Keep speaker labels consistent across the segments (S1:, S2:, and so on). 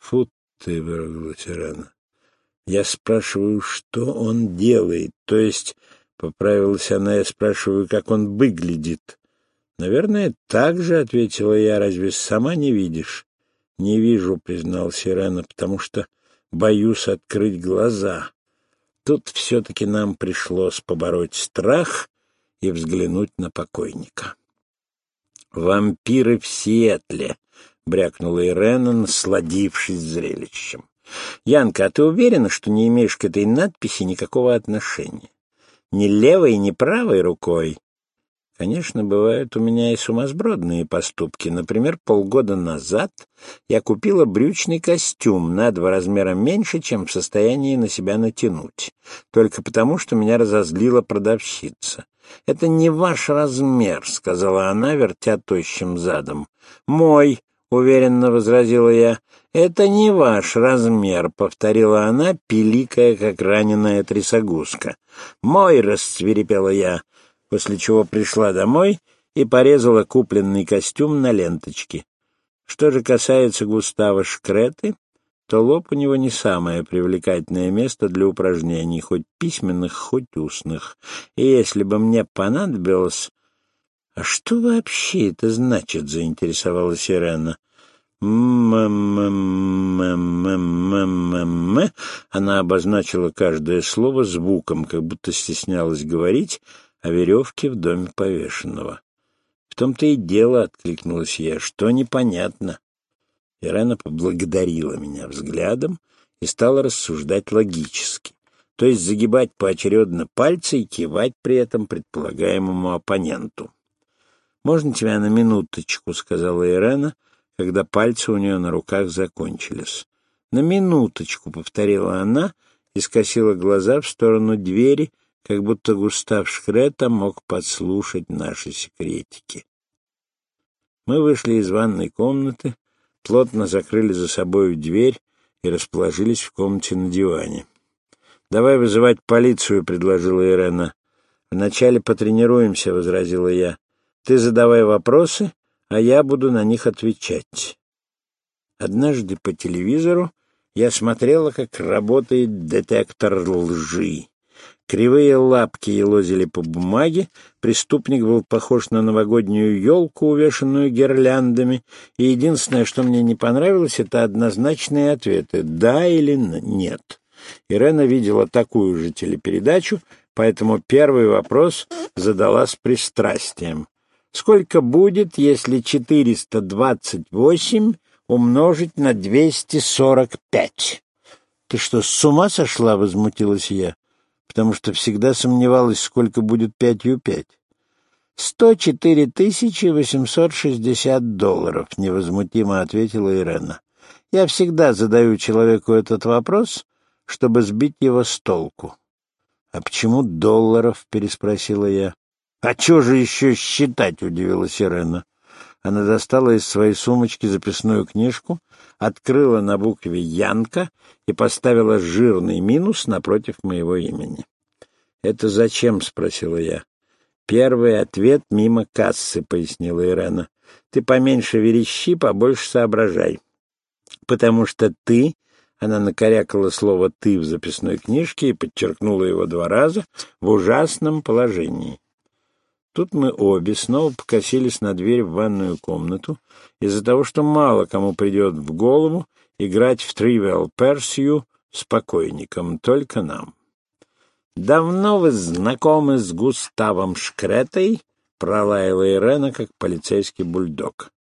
S1: Фу ты, выругалась Ирена. Я спрашиваю, что он делает, то есть, поправилась она, я спрашиваю, как он выглядит. Наверное, так же, ответила я, разве сама не видишь? Не вижу, признал Сирена, потому что боюсь открыть глаза. Тут все-таки нам пришлось побороть страх и взглянуть на покойника. «Вампиры в Сиэтле», — брякнула Ирена, насладившись зрелищем. «Янка, а ты уверена, что не имеешь к этой надписи никакого отношения? Ни левой, ни правой рукой?» Конечно, бывают у меня и сумасбродные поступки. Например, полгода назад я купила брючный костюм на два размера меньше, чем в состоянии на себя натянуть. Только потому, что меня разозлила продавщица. «Это не ваш размер», — сказала она, вертя тощим задом. «Мой», — уверенно возразила я. «Это не ваш размер», — повторила она, пиликая, как раненая трясогузка. «Мой», — расцвирепела я после чего пришла домой и порезала купленный костюм на ленточки. Что же касается Густава Шкреты, то лоб у него не самое привлекательное место для упражнений, хоть письменных, хоть устных. И если бы мне понадобилось... — А что вообще это значит? — заинтересовалась Ирена. «М-м-м-м-м-м-м-м». Она обозначила каждое слово звуком, как будто стеснялась говорить, о веревке в доме повешенного. В том-то и дело, — откликнулась я, — что непонятно. Ирена поблагодарила меня взглядом и стала рассуждать логически, то есть загибать поочередно пальцы и кивать при этом предполагаемому оппоненту. «Можно тебя на минуточку?» — сказала Ирена, когда пальцы у нее на руках закончились. «На минуточку», — повторила она и скосила глаза в сторону двери, как будто Густав Шкрета мог подслушать наши секретики. Мы вышли из ванной комнаты, плотно закрыли за собой дверь и расположились в комнате на диване. «Давай вызывать полицию», — предложила Ирена. «Вначале потренируемся», — возразила я. «Ты задавай вопросы, а я буду на них отвечать». Однажды по телевизору я смотрела, как работает детектор лжи. Кривые лапки елозили по бумаге, преступник был похож на новогоднюю елку, увешанную гирляндами, и единственное, что мне не понравилось, это однозначные ответы «да» или «нет». Ирена видела такую же телепередачу, поэтому первый вопрос задала с пристрастием. Сколько будет, если 428 умножить на 245? Ты что, с ума сошла? — возмутилась я потому что всегда сомневалась, сколько будет пятью пять. «Сто четыре тысячи восемьсот шестьдесят долларов», — невозмутимо ответила Ирена. «Я всегда задаю человеку этот вопрос, чтобы сбить его с толку». «А почему долларов?» — переспросила я. «А что же еще считать?» — удивилась Ирена. Она достала из своей сумочки записную книжку, открыла на букве «Янка» и поставила жирный минус напротив моего имени. «Это зачем?» — спросила я. «Первый ответ мимо кассы», — пояснила Ирена. «Ты поменьше верещи, побольше соображай. Потому что ты...» Она накорякала слово «ты» в записной книжке и подчеркнула его два раза в ужасном положении. Тут мы обе снова покосились на дверь в ванную комнату из-за того, что мало кому придет в голову играть в Trivial Pursuit с покойником, только нам. «Давно вы знакомы с Густавом Шкретой?» — пролаяла Ирена, как полицейский бульдог.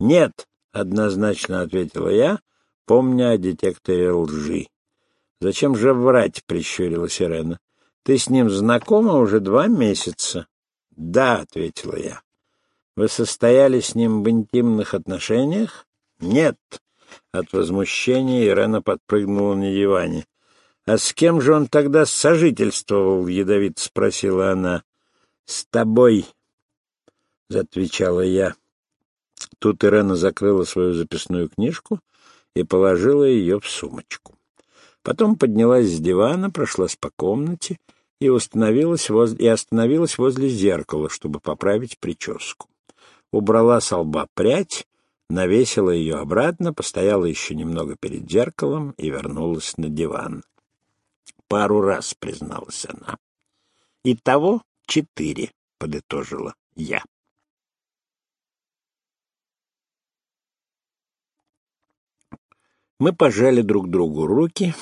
S1: «Нет», — однозначно ответила я, помня о детекторе лжи. «Зачем же врать?» — прищурилась Ирена. «Ты с ним знакома уже два месяца». «Да», — ответила я. «Вы состояли с ним в интимных отношениях?» «Нет». От возмущения Ирена подпрыгнула на диване. «А с кем же он тогда сожительствовал?» — ядовито спросила она. «С тобой», — отвечала я. Тут Ирена закрыла свою записную книжку и положила ее в сумочку. Потом поднялась с дивана, прошлась по комнате и, установилась возле, и остановилась возле зеркала, чтобы поправить прическу. Убрала с лба прядь, навесила ее обратно, постояла еще немного перед зеркалом и вернулась на диван. Пару раз призналась она. «Итого четыре», — подытожила я. Мы пожали друг другу руки,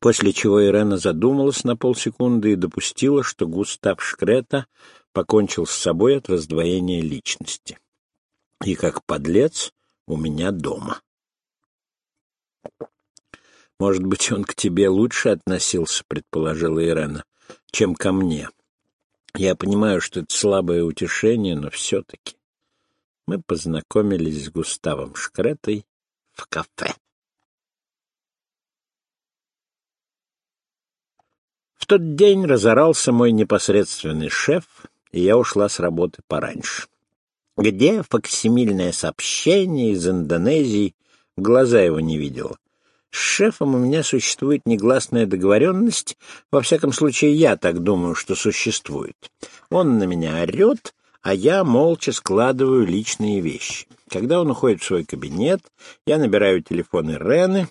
S1: после чего Ирена задумалась на полсекунды и допустила, что Густав Шкрета покончил с собой от раздвоения личности. И как подлец у меня дома. «Может быть, он к тебе лучше относился, — предположила Ирена, — чем ко мне. Я понимаю, что это слабое утешение, но все-таки. Мы познакомились с Густавом Шкретой в кафе. Тот день разорался мой непосредственный шеф, и я ушла с работы пораньше. Где факсимильное сообщение из Индонезии? Глаза его не видела. С шефом у меня существует негласная договоренность, во всяком случае, я так думаю, что существует. Он на меня орет, а я молча складываю личные вещи. Когда он уходит в свой кабинет, я набираю телефон Ирены,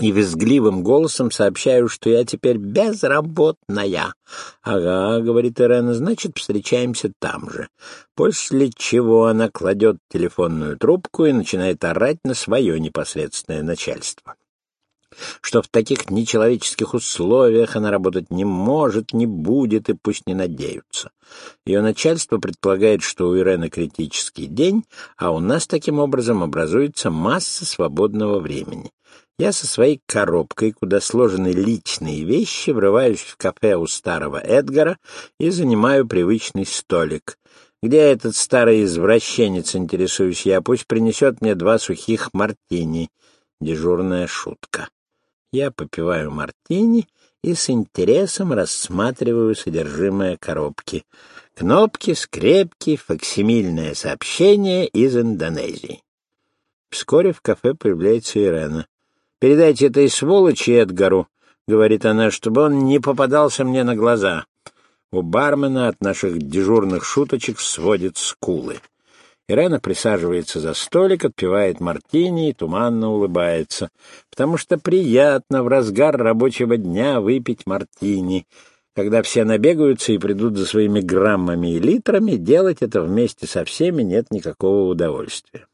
S1: и визгливым голосом сообщаю, что я теперь безработная. — Ага, — говорит Ирена, — значит, встречаемся там же. После чего она кладет телефонную трубку и начинает орать на свое непосредственное начальство что в таких нечеловеческих условиях она работать не может, не будет и пусть не надеются. Ее начальство предполагает, что у Ирены критический день, а у нас таким образом образуется масса свободного времени. Я со своей коробкой, куда сложены личные вещи, врываюсь в кафе у старого Эдгара и занимаю привычный столик. Где этот старый извращенец, интересуюсь я, пусть принесет мне два сухих мартини. Дежурная шутка. Я попиваю мартини и с интересом рассматриваю содержимое коробки. Кнопки, скрепки, факсимильное сообщение из Индонезии. Вскоре в кафе появляется Ирена. Передайте этой сволочи Эдгару, — говорит она, — чтобы он не попадался мне на глаза. У бармена от наших дежурных шуточек сводит скулы. Ирена присаживается за столик, отпивает мартини и туманно улыбается, потому что приятно в разгар рабочего дня выпить мартини. Когда все набегаются и придут за своими граммами и литрами, делать это вместе со всеми нет никакого удовольствия.